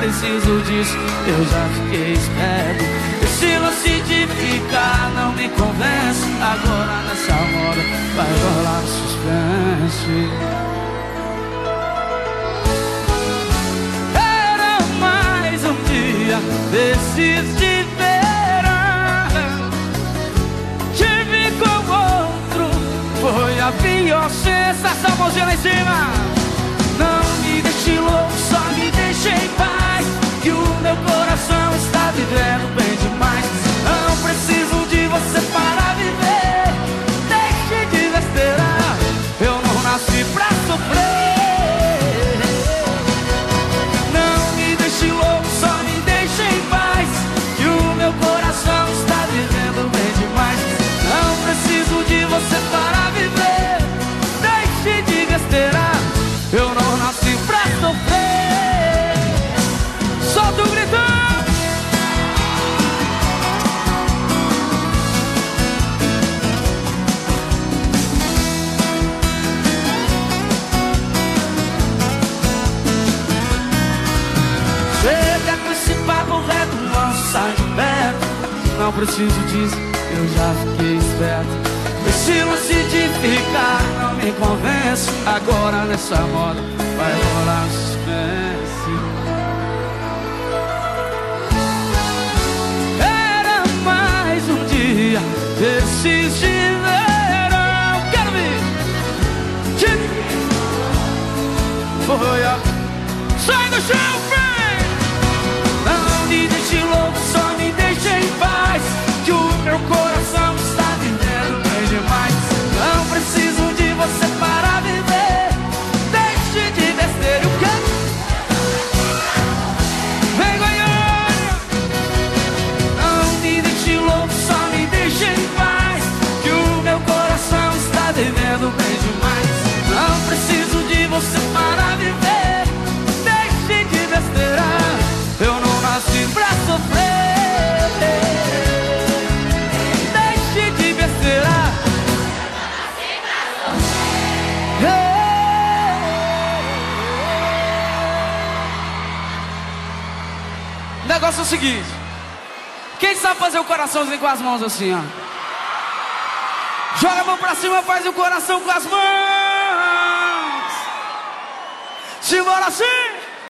preciso disso, eu já fiquei esperto. Esse lance de ficar não me convence. Agora nessa hora vai rolar suspense. Era mais um dia desses de verão. Tive com outro, foi a pior sensação. Mãozinha lá em cima. Não preciso disso, eu já fiquei esperto. Lance de ficar não me convence Agora nessa moda vai rolar suspense. Era mais um dia. Desses de verão. Quero ver Foi a... Sai do chão, vivendo bem demais Não preciso de você para viver. Deixe de besteira Eu não nasci pra sofrer. Deixe de besteira O negócio é o seguinte. Quem sabe fazer o coraçãozinho com as mãos assim, ó Joga a mão pra cima, faz o coração com as mãos. Simbora assim